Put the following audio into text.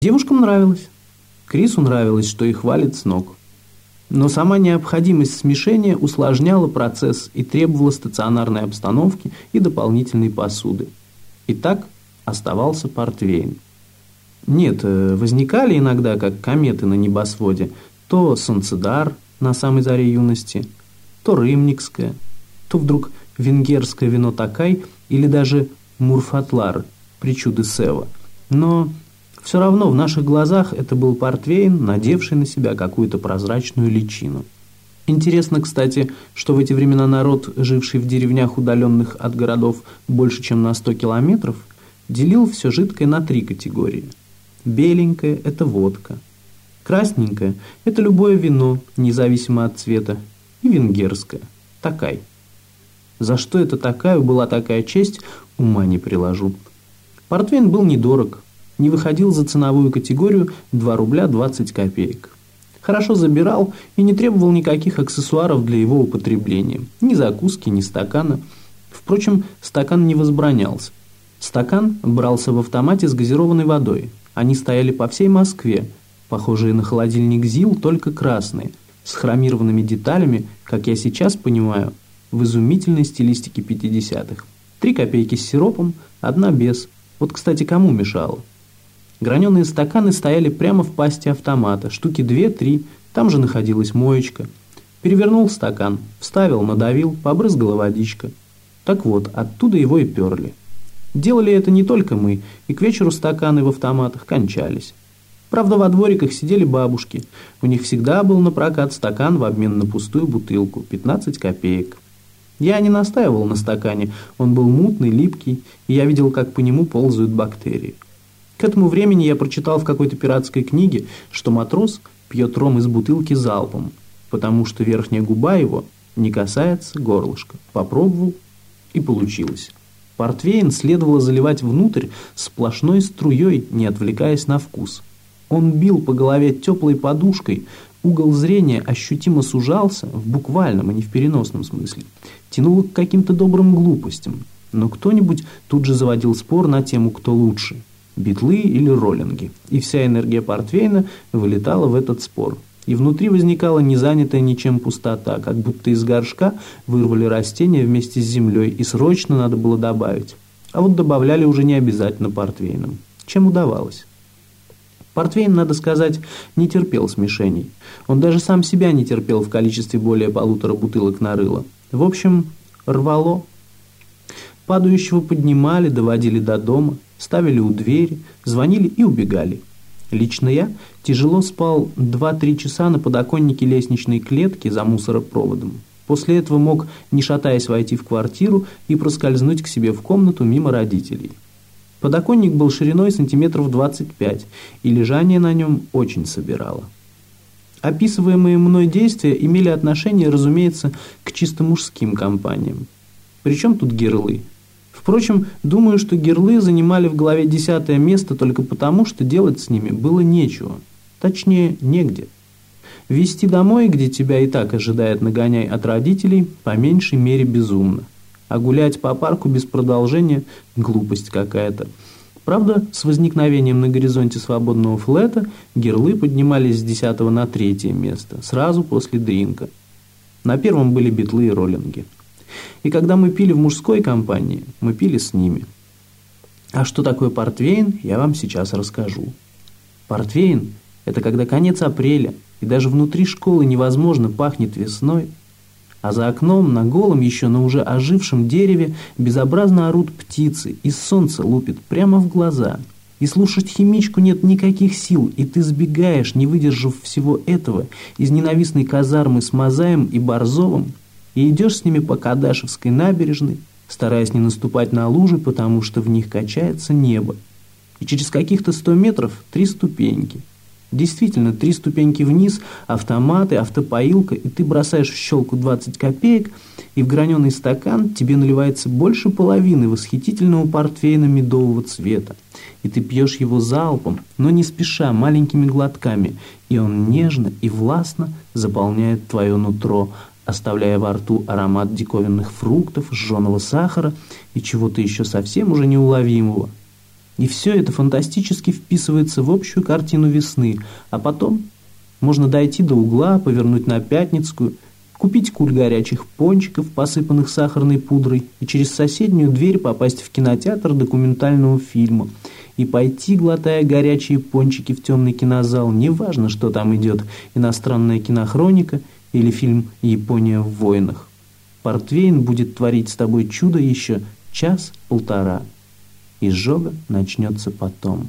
Девушкам нравилось. Крису нравилось, что их валит с ног. Но сама необходимость смешения усложняла процесс и требовала стационарной обстановки и дополнительной посуды. И так оставался портвейн. Нет, э, возникали иногда, как кометы на небосводе, то солнцедар на самой заре юности, то рымникское, то вдруг венгерское вино такай или даже мурфатлар, причуды Сева. Но все равно в наших глазах это был портвейн, надевший на себя какую-то прозрачную личину. Интересно, кстати, что в эти времена народ, живший в деревнях, удаленных от городов больше, чем на 100 километров, делил все жидкое на три категории. Беленькое – это водка. Красненькое – это любое вино, независимо от цвета. И венгерское – такай. За что это такая была такая честь, ума не приложу. Портвейн был недорог, не выходил за ценовую категорию 2 рубля 20 копеек. Хорошо забирал и не требовал никаких аксессуаров для его употребления. Ни закуски, ни стакана. Впрочем, стакан не возбранялся. Стакан брался в автомате с газированной водой. Они стояли по всей Москве, похожие на холодильник ЗИЛ, только красные, с хромированными деталями, как я сейчас понимаю, в изумительной стилистике 50-х. Три копейки с сиропом, одна без. Вот, кстати, кому мешало? Граненые стаканы стояли прямо в пасти автомата, штуки две-три, там же находилась моечка. Перевернул стакан, вставил, надавил, побрызгала водичка. Так вот, оттуда его и перли. Делали это не только мы, и к вечеру стаканы в автоматах кончались. Правда, во двориках сидели бабушки. У них всегда был на прокат стакан в обмен на пустую бутылку, 15 копеек. Я не настаивал на стакане, он был мутный, липкий, и я видел, как по нему ползают бактерии. К этому времени я прочитал в какой-то пиратской книге, что матрос пьет ром из бутылки залпом, потому что верхняя губа его не касается горлышка. Попробовал и получилось. Портвейн следовало заливать внутрь сплошной струей, не отвлекаясь на вкус. Он бил по голове теплой подушкой, угол зрения ощутимо сужался, в буквальном, а не в переносном смысле. Тянуло к каким-то добрым глупостям. Но кто-нибудь тут же заводил спор на тему «кто лучше» битлы или роллинги. И вся энергия портвейна вылетала в этот спор. И внутри возникала незанятая ничем пустота, как будто из горшка вырвали растения вместе с землей, и срочно надо было добавить. А вот добавляли уже не обязательно портвейном. Чем удавалось? Портвейн, надо сказать, не терпел смешений. Он даже сам себя не терпел в количестве более полутора бутылок нарыла. В общем, рвало. Падающего поднимали, доводили до дома – ставили у двери, звонили и убегали. Лично я тяжело спал 2-3 часа на подоконнике лестничной клетки за мусоропроводом. После этого мог, не шатаясь, войти в квартиру и проскользнуть к себе в комнату мимо родителей. Подоконник был шириной сантиметров 25, и лежание на нем очень собирало. Описываемые мной действия имели отношение, разумеется, к чисто мужским компаниям. Причем тут герлы – Впрочем, думаю, что герлы занимали в главе десятое место только потому, что делать с ними было нечего. Точнее, негде. Вести домой, где тебя и так ожидает нагоняй от родителей, по меньшей мере безумно. А гулять по парку без продолжения – глупость какая-то. Правда, с возникновением на горизонте свободного флета герлы поднимались с десятого на третье место, сразу после дринка. На первом были битлы и роллинги. И когда мы пили в мужской компании, мы пили с ними. А что такое портвейн, я вам сейчас расскажу. Портвейн – это когда конец апреля, и даже внутри школы невозможно пахнет весной, а за окном, на голом, еще на уже ожившем дереве, безобразно орут птицы, и солнце лупит прямо в глаза. И слушать химичку нет никаких сил, и ты сбегаешь, не выдержав всего этого, из ненавистной казармы с Мазаем и Борзовым, и идешь с ними по Кадашевской набережной, стараясь не наступать на лужи, потому что в них качается небо. И через каких-то сто метров три ступеньки. Действительно, три ступеньки вниз, автоматы, автопоилка, и ты бросаешь в щелку 20 копеек, и в граненый стакан тебе наливается больше половины восхитительного портвейна медового цвета. И ты пьешь его залпом, но не спеша, маленькими глотками, и он нежно и властно заполняет твое нутро, оставляя во рту аромат диковинных фруктов, жженого сахара и чего-то еще совсем уже неуловимого. И все это фантастически вписывается в общую картину весны, а потом можно дойти до угла, повернуть на Пятницкую, купить куль горячих пончиков, посыпанных сахарной пудрой, и через соседнюю дверь попасть в кинотеатр документального фильма – и пойти, глотая горячие пончики в темный кинозал, неважно, что там идет, иностранная кинохроника или фильм «Япония в войнах». Портвейн будет творить с тобой чудо еще час-полтора. Изжога начнется потом.